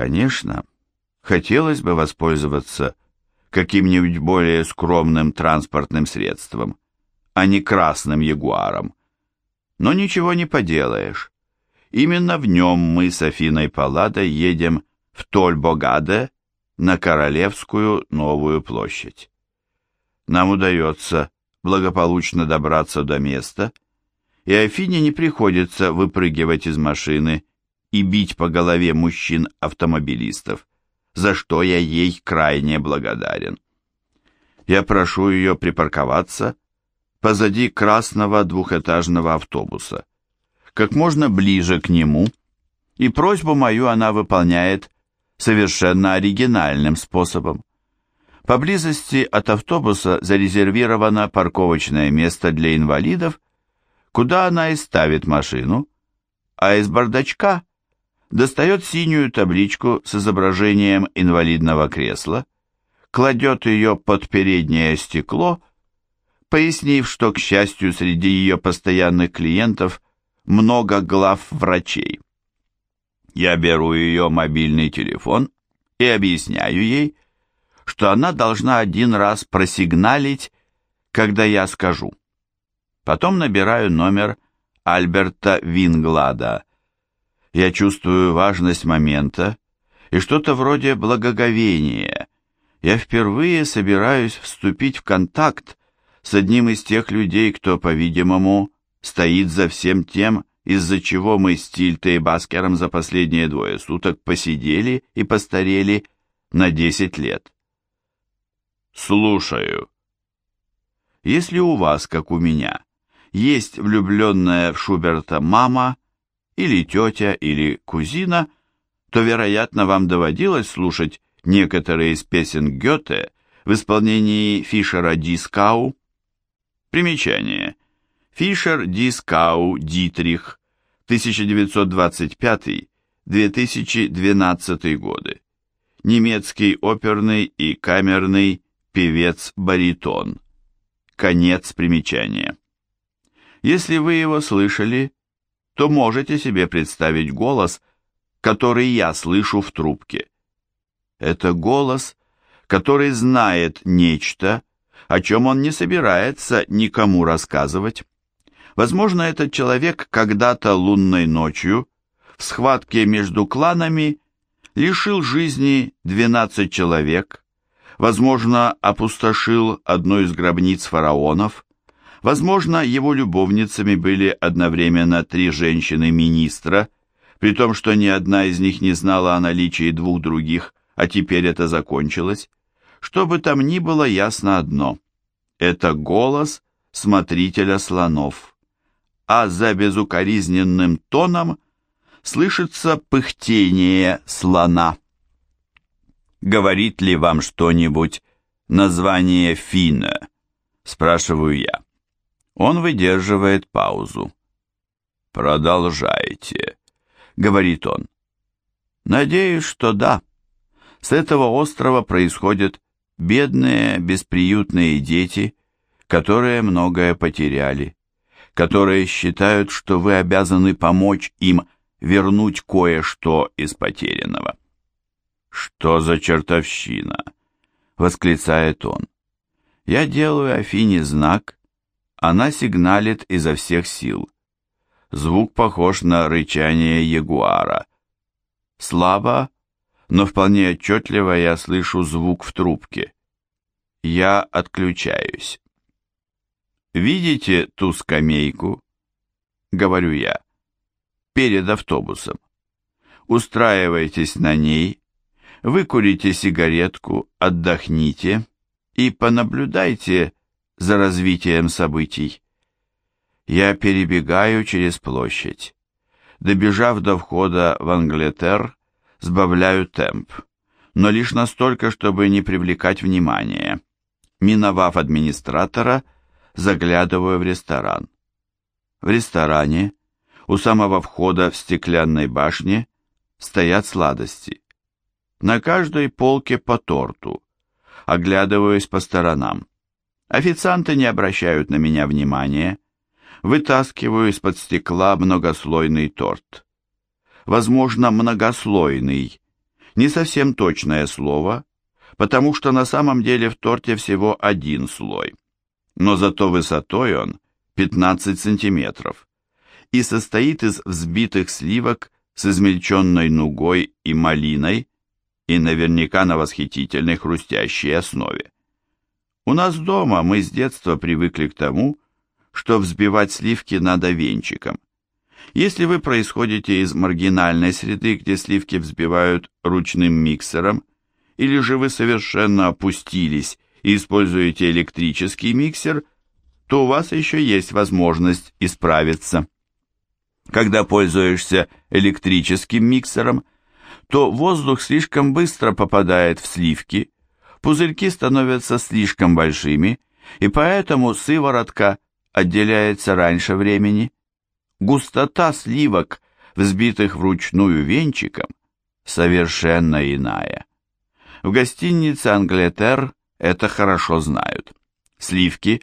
Конечно, хотелось бы воспользоваться каким-нибудь более скромным транспортным средством, а не красным ягуаром. Но ничего не поделаешь. Именно в нем мы с Афиной Палладой едем в Тольбогаде на Королевскую Новую площадь. Нам удается благополучно добраться до места, и Афине не приходится выпрыгивать из машины и бить по голове мужчин-автомобилистов, за что я ей крайне благодарен. Я прошу ее припарковаться позади красного двухэтажного автобуса, как можно ближе к нему, и просьбу мою она выполняет совершенно оригинальным способом. Поблизости от автобуса зарезервировано парковочное место для инвалидов, куда она и ставит машину, а из бардачка достает синюю табличку с изображением инвалидного кресла, кладет ее под переднее стекло, пояснив, что, к счастью, среди ее постоянных клиентов много глав врачей. Я беру ее мобильный телефон и объясняю ей, что она должна один раз просигналить, когда я скажу. Потом набираю номер Альберта Винглада. Я чувствую важность момента и что-то вроде благоговения. Я впервые собираюсь вступить в контакт с одним из тех людей, кто, по-видимому, стоит за всем тем, из-за чего мы с Тильтой и Баскером за последние двое суток посидели и постарели на десять лет. Слушаю. Если у вас, как у меня, есть влюбленная в Шуберта мама, или тетя, или кузина, то, вероятно, вам доводилось слушать некоторые из песен Гёте в исполнении Фишера Дискау. Примечание. Фишер Дискау Дитрих, 1925-2012 годы. Немецкий оперный и камерный певец-баритон. Конец примечания. Если вы его слышали, то можете себе представить голос, который я слышу в трубке. Это голос, который знает нечто, о чем он не собирается никому рассказывать. Возможно, этот человек когда-то лунной ночью в схватке между кланами лишил жизни 12 человек, возможно, опустошил одну из гробниц фараонов, возможно, его любовницами были одновременно три женщины-министра, при том, что ни одна из них не знала о наличии двух других, а теперь это закончилось. Что бы там ни было, ясно одно. Это голос смотрителя слонов а за безукоризненным тоном слышится пыхтение слона. «Говорит ли вам что-нибудь название Фина?» – спрашиваю я. Он выдерживает паузу. «Продолжайте», — говорит он. «Надеюсь, что да. С этого острова происходят бедные, бесприютные дети, которые многое потеряли которые считают, что вы обязаны помочь им вернуть кое-что из потерянного. «Что за чертовщина?» — восклицает он. Я делаю Афине знак, она сигналит изо всех сил. Звук похож на рычание ягуара. Слабо, но вполне отчетливо я слышу звук в трубке. Я отключаюсь. «Видите ту скамейку?» — говорю я. «Перед автобусом. Устраивайтесь на ней, выкурите сигаретку, отдохните и понаблюдайте за развитием событий. Я перебегаю через площадь. Добежав до входа в Англетер, сбавляю темп, но лишь настолько, чтобы не привлекать внимания. Миновав администратора, заглядываю в ресторан. В ресторане, у самого входа в стеклянной башне, стоят сладости. На каждой полке по торту. Оглядываюсь по сторонам. Официанты не обращают на меня внимания. Вытаскиваю из-под стекла многослойный торт. Возможно, многослойный. Не совсем точное слово, потому что на самом деле в торте всего один слой, но зато высотой он 15 сантиметров и состоит из взбитых сливок с измельченной нугой и малиной и наверняка на восхитительной хрустящей основе. У нас дома мы с детства привыкли к тому, что взбивать сливки надо венчиком. Если вы происходите из маргинальной среды, где сливки взбивают ручным миксером, или же вы совершенно опустились и используете электрический миксер, то у вас еще есть возможность исправиться. Когда пользуешься электрическим миксером, то воздух слишком быстро попадает в сливки, пузырьки становятся слишком большими, и поэтому сыворотка отделяется раньше времени. Густота сливок, взбитых вручную венчиком, совершенно иная. В гостинице «Англетер» это хорошо знают. Сливки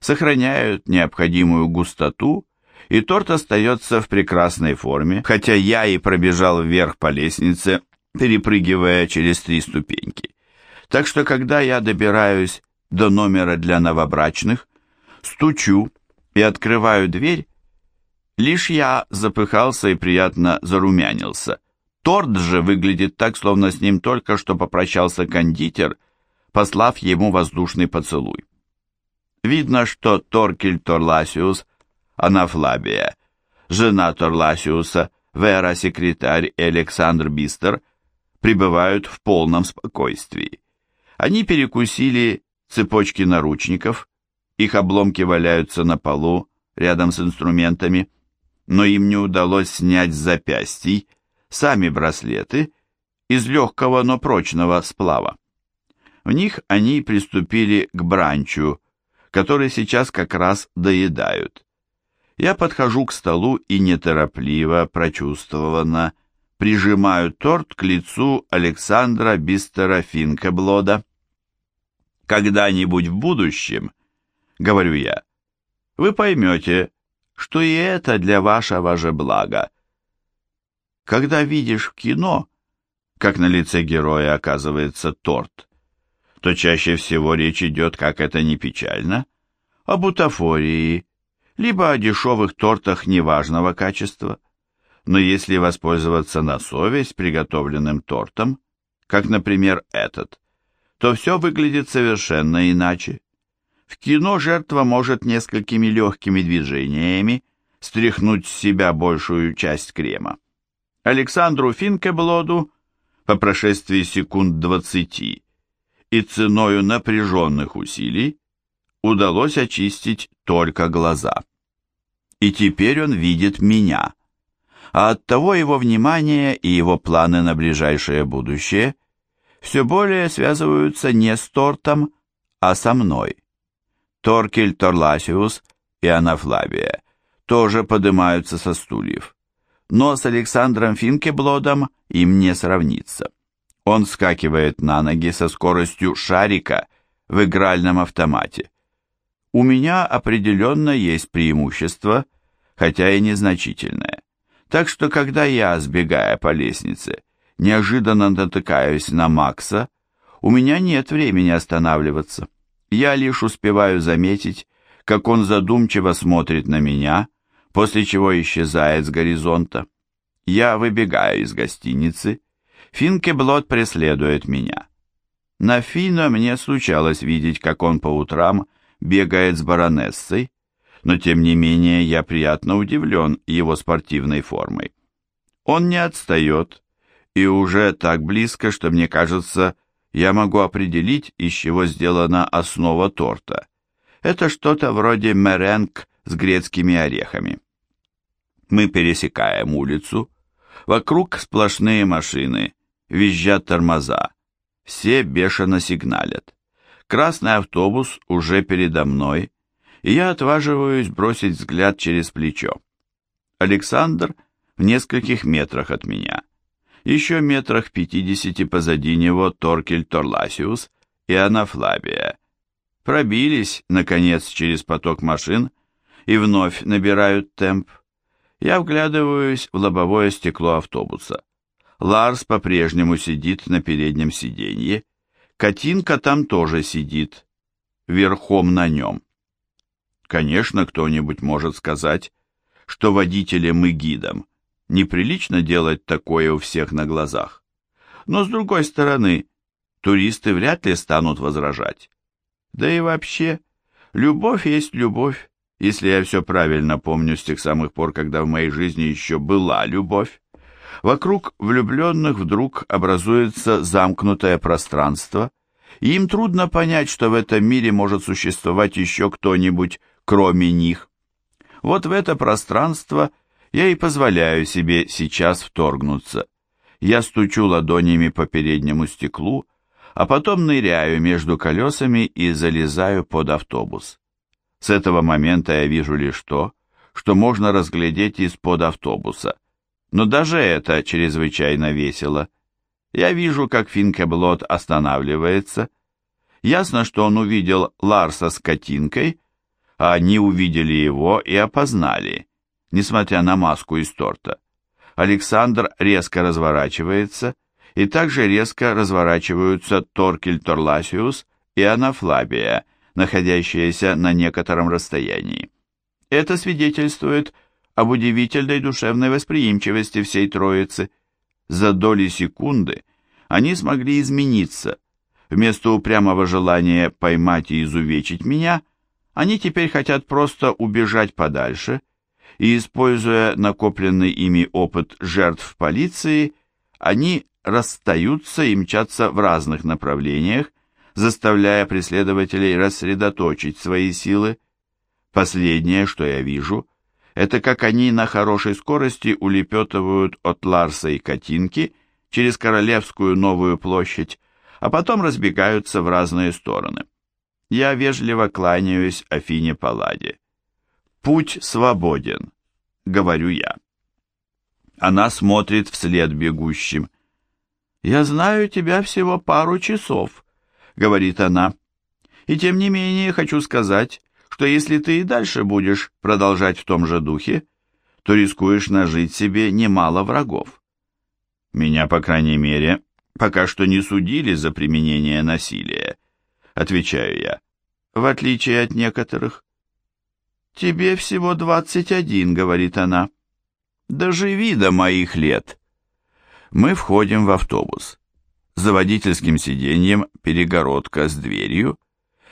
сохраняют необходимую густоту и торт остается в прекрасной форме, хотя я и пробежал вверх по лестнице, перепрыгивая через три ступеньки. Так что, когда я добираюсь до номера для новобрачных, стучу и открываю дверь, лишь я запыхался и приятно зарумянился. Торт же выглядит так, словно с ним только что попрощался кондитер, послав ему воздушный поцелуй. Видно, что Торкель Торласиус – Анафлабия, жена Торласиуса, Вера, секретарь и Александр Бистер пребывают в полном спокойствии. Они перекусили цепочки наручников, их обломки валяются на полу рядом с инструментами, но им не удалось снять с запястий сами браслеты из легкого, но прочного сплава. В них они приступили к бранчу, который сейчас как раз доедают. Я подхожу к столу и неторопливо, прочувствованно, прижимаю торт к лицу Александра Бистера Финкеблода. «Когда-нибудь в будущем, — говорю я, — вы поймете, что и это для вашего же блага. Когда видишь в кино, как на лице героя оказывается торт, то чаще всего речь идет, как это не печально, о бутафории, либо о дешевых тортах неважного качества. Но если воспользоваться на совесть приготовленным тортом, как, например, этот, то все выглядит совершенно иначе. В кино жертва может несколькими легкими движениями стряхнуть с себя большую часть крема. Александру Финкеблоду по прошествии секунд двадцати и ценою напряженных усилий удалось очистить только глаза. И теперь он видит меня. А оттого его внимание и его планы на ближайшее будущее все более связываются не с тортом, а со мной. Торкель Торласиус и Анафлавия тоже поднимаются со стульев. Но с Александром Финкеблодом им не сравнится. Он скакивает на ноги со скоростью шарика в игральном автомате. У меня определенно есть преимущество, хотя и незначительное. Так что, когда я, сбегая по лестнице, неожиданно натыкаюсь на Макса, у меня нет времени останавливаться. Я лишь успеваю заметить, как он задумчиво смотрит на меня, после чего исчезает с горизонта. Я выбегаю из гостиницы. Финкеблот преследует меня. На Фина мне случалось видеть, как он по утрам бегает с баронессой, но тем не менее я приятно удивлен его спортивной формой. Он не отстает и уже так близко, что мне кажется, я могу определить, из чего сделана основа торта. Это что-то вроде меренг с грецкими орехами. Мы пересекаем улицу. Вокруг сплошные машины, визжат тормоза. Все бешено сигналят. Красный автобус уже передо мной, и я отваживаюсь бросить взгляд через плечо. Александр в нескольких метрах от меня. Еще метрах пятидесяти позади него Торкель Торласиус и Анафлабия. Пробились, наконец, через поток машин и вновь набирают темп. Я вглядываюсь в лобовое стекло автобуса. Ларс по-прежнему сидит на переднем сиденье. Катинка там тоже сидит, верхом на нем. Конечно, кто-нибудь может сказать, что водителям и гидам неприлично делать такое у всех на глазах. Но с другой стороны, туристы вряд ли станут возражать. Да и вообще, любовь есть любовь, если я все правильно помню с тех самых пор, когда в моей жизни еще была любовь. Вокруг влюбленных вдруг образуется замкнутое пространство, и им трудно понять, что в этом мире может существовать еще кто-нибудь, кроме них. Вот в это пространство я и позволяю себе сейчас вторгнуться. Я стучу ладонями по переднему стеклу, а потом ныряю между колесами и залезаю под автобус. С этого момента я вижу лишь то, что можно разглядеть из-под автобуса. Но даже это чрезвычайно весело. Я вижу, как Финкеблот останавливается. Ясно, что он увидел Ларса с котинкой, а они увидели его и опознали, несмотря на маску из торта. Александр резко разворачивается, и также резко разворачиваются Торкель Торласиус и Анафлабия, находящиеся на некотором расстоянии. Это свидетельствует об удивительной душевной восприимчивости всей троицы. За доли секунды они смогли измениться. Вместо упрямого желания поймать и изувечить меня, они теперь хотят просто убежать подальше – и, используя накопленный ими опыт жертв полиции, они расстаются и мчатся в разных направлениях, заставляя преследователей рассредоточить свои силы. Последнее, что я вижу, это как они на хорошей скорости улепетывают от Ларса и Катинки через Королевскую Новую площадь, а потом разбегаются в разные стороны. Я вежливо кланяюсь Афине Палладе. «Путь свободен», — говорю я. Она смотрит вслед бегущим. «Я знаю тебя всего пару часов», — говорит она. «И тем не менее хочу сказать, что если ты и дальше будешь продолжать в том же духе, то рискуешь нажить себе немало врагов. Меня, по крайней мере, пока что не судили за применение насилия», — отвечаю я, в отличие от некоторых. «Тебе всего двадцать один», — говорит она. «Доживи до моих лет». Мы входим в автобус. За водительским сиденьем перегородка с дверью,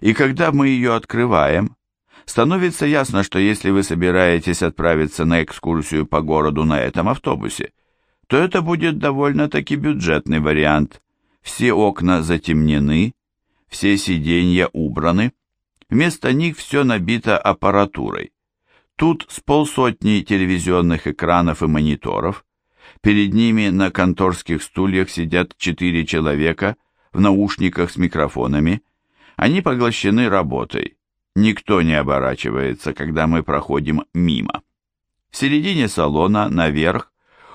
и когда мы ее открываем, становится ясно, что если вы собираетесь отправиться на экскурсию по городу на этом автобусе, то это будет довольно-таки бюджетный вариант. Все окна затемнены, все сиденья убраны, Вместо них все набито аппаратурой. Тут с полсотни телевизионных экранов и мониторов. Перед ними на конторских стульях сидят четыре человека в наушниках с микрофонами. Они поглощены работой. Никто не оборачивается, когда мы проходим мимо. В середине салона, наверх,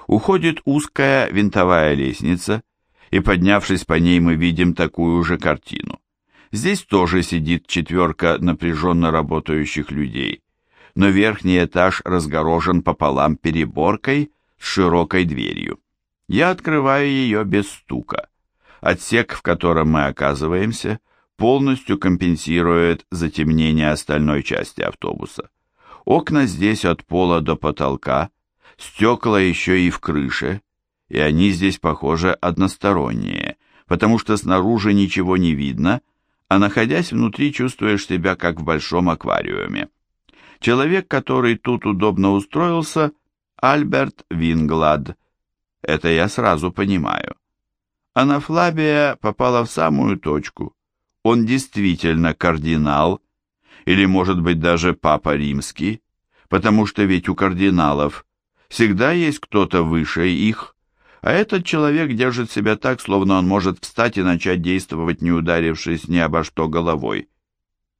уходит узкая винтовая лестница, и, поднявшись по ней, мы видим такую же картину. Здесь тоже сидит четверка напряженно работающих людей, но верхний этаж разгорожен пополам переборкой с широкой дверью. Я открываю ее без стука. Отсек, в котором мы оказываемся, полностью компенсирует затемнение остальной части автобуса. Окна здесь от пола до потолка, стекла еще и в крыше, и они здесь, похоже, односторонние, потому что снаружи ничего не видно, а находясь внутри, чувствуешь себя как в большом аквариуме. Человек, который тут удобно устроился, Альберт Винглад. Это я сразу понимаю. Анафлабия попала в самую точку. Он действительно кардинал, или, может быть, даже папа римский, потому что ведь у кардиналов всегда есть кто-то выше их, а этот человек держит себя так, словно он может встать и начать действовать, не ударившись ни обо что головой.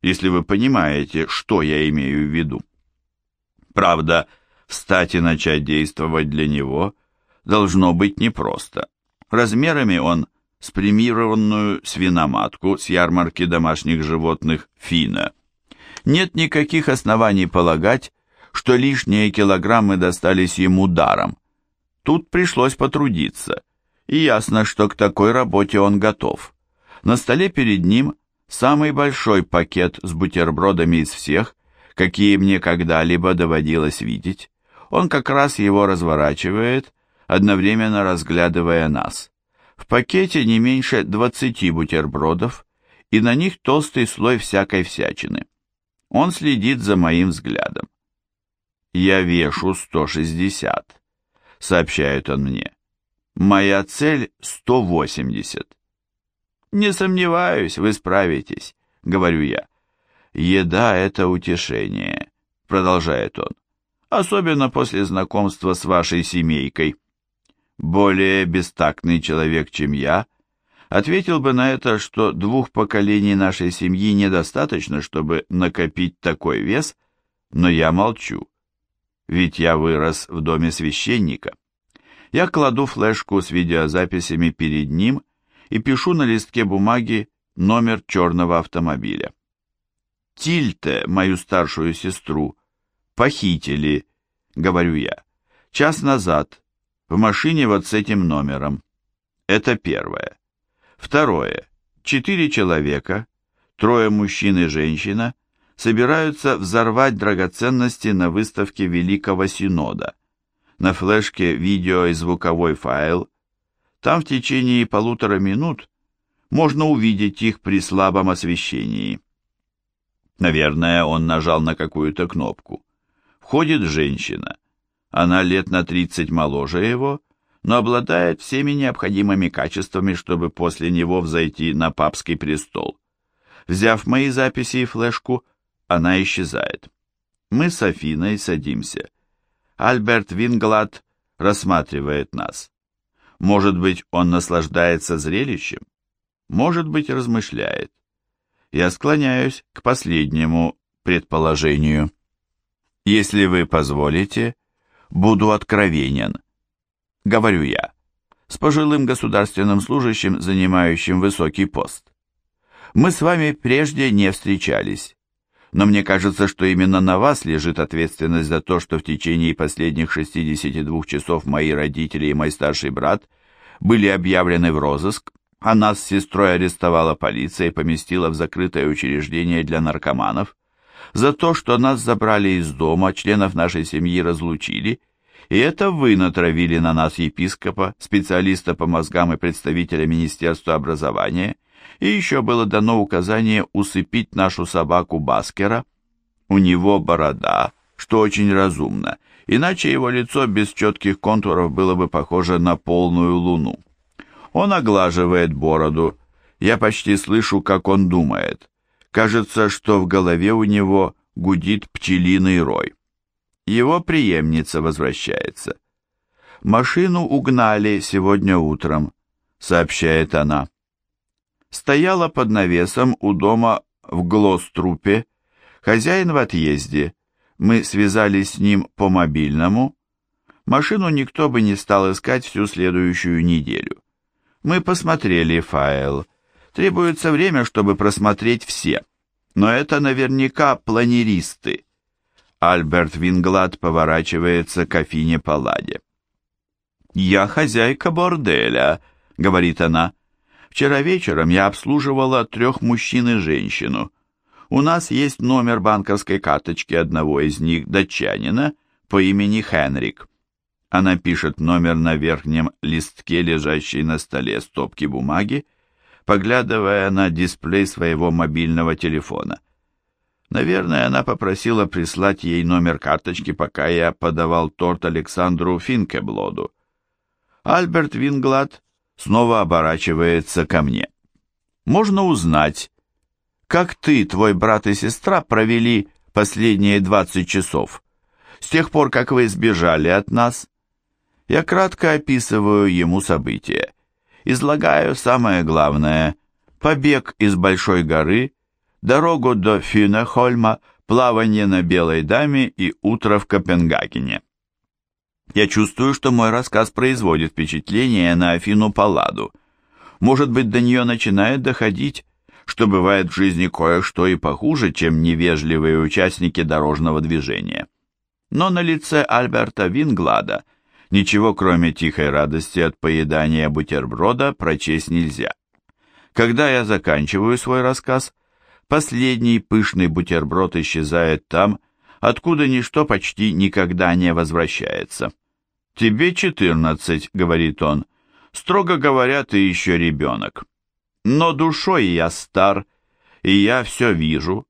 Если вы понимаете, что я имею в виду. Правда, встать и начать действовать для него должно быть непросто. Размерами он с премированную свиноматку с ярмарки домашних животных Фина. Нет никаких оснований полагать, что лишние килограммы достались ему даром. Тут пришлось потрудиться, И ясно, что к такой работе он готов. На столе перед ним самый большой пакет с бутербродами из всех, какие мне когда-либо доводилось видеть. Он как раз его разворачивает, одновременно разглядывая нас. В пакете не меньше 20 бутербродов, и на них толстый слой всякой всячины. Он следит за моим взглядом. «Я вешу 160», — сообщает он мне. «Моя цель 180». «Не сомневаюсь, вы справитесь», — говорю я. «Еда — это утешение», — продолжает он, «особенно после знакомства с вашей семейкой». Более бестактный человек, чем я, ответил бы на это, что двух поколений нашей семьи недостаточно, чтобы накопить такой вес, но я молчу, ведь я вырос в доме священника. Я кладу флешку с видеозаписями перед ним и пишу на листке бумаги номер черного автомобиля. Тильте, мою старшую сестру, похитили, говорю я, час назад, в машине вот с этим номером. Это первое. Второе. Четыре человека, трое мужчин и женщина, собираются взорвать драгоценности на выставке Великого Синода. На флешке видео и звуковой файл. Там в течение полутора минут можно увидеть их при слабом освещении. Наверное, он нажал на какую-то кнопку. Входит женщина. Она лет на 30 моложе его, но обладает всеми необходимыми качествами, чтобы после него взойти на папский престол. Взяв мои записи и флешку, она исчезает. Мы с Афиной садимся. Альберт Винглад рассматривает нас. Может быть, он наслаждается зрелищем? Может быть, размышляет я склоняюсь к последнему предположению. Если вы позволите, буду откровенен. Говорю я, с пожилым государственным служащим, занимающим высокий пост. Мы с вами прежде не встречались, но мне кажется, что именно на вас лежит ответственность за то, что в течение последних 62 часов мои родители и мой старший брат были объявлены в розыск а нас с сестрой арестовала полиция и поместила в закрытое учреждение для наркоманов, за то, что нас забрали из дома, членов нашей семьи разлучили, и это вы натравили на нас епископа, специалиста по мозгам и представителя Министерства образования, и еще было дано указание усыпить нашу собаку Баскера. У него борода, что очень разумно, иначе его лицо без четких контуров было бы похоже на полную луну. Он оглаживает бороду. Я почти слышу, как он думает. Кажется, что в голове у него гудит пчелиный рой. Его преемница возвращается. «Машину угнали сегодня утром», — сообщает она. Стояла под навесом у дома в Глострупе. Хозяин в отъезде. Мы связались с ним по мобильному. Машину никто бы не стал искать всю следующую неделю. Мы посмотрели файл. Требуется время, чтобы просмотреть все. Но это наверняка планеристы. Альберт Винглад поворачивается к Афине Палладе. «Я хозяйка борделя», — говорит она. «Вчера вечером я обслуживала трех мужчин и женщину. У нас есть номер банковской карточки одного из них, датчанина, по имени Хенрик. Она пишет номер на верхнем листке, лежащей на столе стопки бумаги, поглядывая на дисплей своего мобильного телефона. Наверное, она попросила прислать ей номер карточки, пока я подавал торт Александру Финкеблоду. Альберт Винглад снова оборачивается ко мне. «Можно узнать, как ты, твой брат и сестра провели последние 20 часов, с тех пор, как вы сбежали от нас?» Я кратко описываю ему события. Излагаю самое главное – побег из Большой горы, дорогу до Фюнехольма, плавание на Белой даме и утро в Копенгагене. Я чувствую, что мой рассказ производит впечатление на Афину Палладу. Может быть, до нее начинает доходить, что бывает в жизни кое-что и похуже, чем невежливые участники дорожного движения. Но на лице Альберта Винглада – Ничего, кроме тихой радости от поедания бутерброда, прочесть нельзя. Когда я заканчиваю свой рассказ, последний пышный бутерброд исчезает там, откуда ничто почти никогда не возвращается. «Тебе четырнадцать», — говорит он. «Строго говоря, ты еще ребенок. Но душой я стар, и я все вижу,